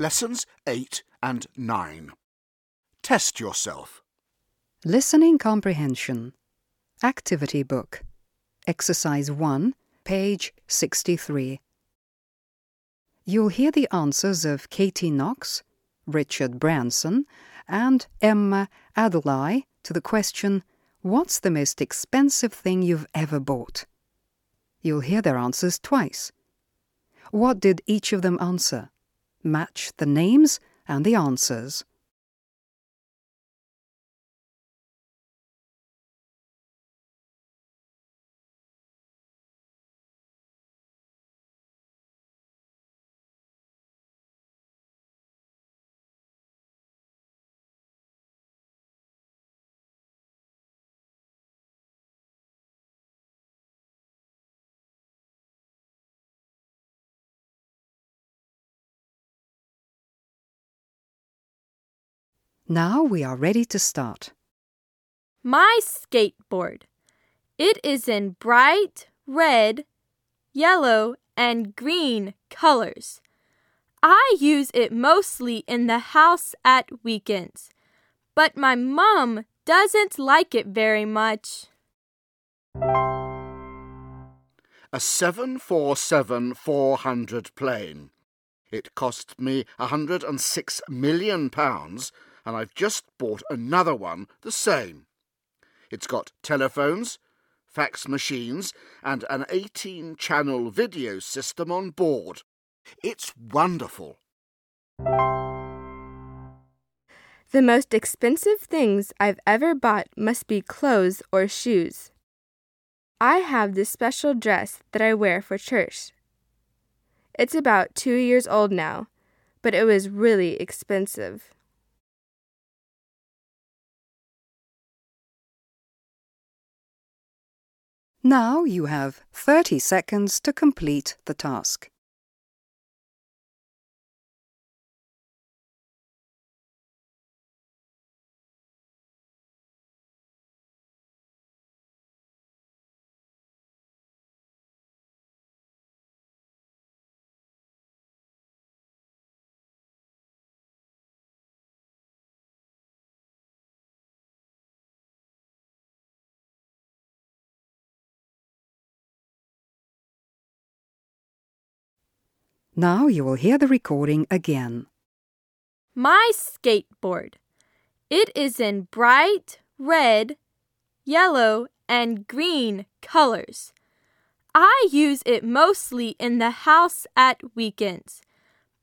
Lessons 8 and 9. Test yourself. Listening Comprehension. Activity Book. Exercise 1, page 63. You'll hear the answers of Katie Knox, Richard Branson, and Emma Adlai to the question, What's the most expensive thing you've ever bought? You'll hear their answers twice. What did each of them answer? Match the names and the answers. Now we are ready to start. My skateboard. It is in bright red, yellow, and green colors. I use it mostly in the house at weekends, but my mom doesn't like it very much. A 747 400 plane. It cost me a hundred and six million pounds, and I've just bought another one the same. It's got telephones, fax machines, and an 18 channel video system on board. It's wonderful. The most expensive things I've ever bought must be clothes or shoes. I have this special dress that I wear for church. It's about two years old now, but it was really expensive. Now you have 30 seconds to complete the task. Now you will hear the recording again. My skateboard. It is in bright red, yellow, and green colors. I use it mostly in the house at weekends,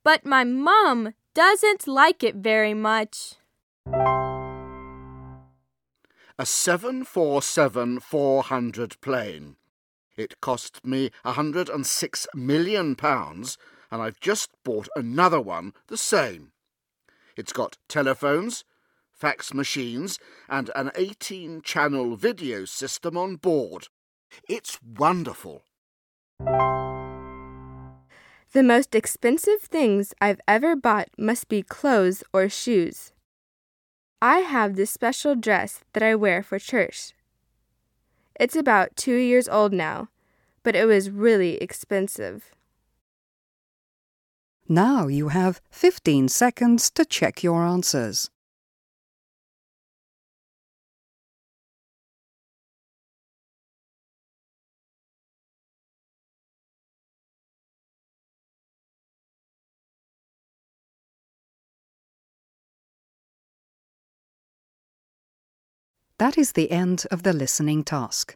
but my mom doesn't like it very much. A 747 400 plane. It cost me a hundred and six million pounds, and I've just bought another one the same. It's got telephones, fax machines, and an 18 channel video system on board. It's wonderful. The most expensive things I've ever bought must be clothes or shoes. I have this special dress that I wear for church. It's about two years old now, but it was really expensive. Now you have 15 seconds to check your answers. That is the end of the listening task.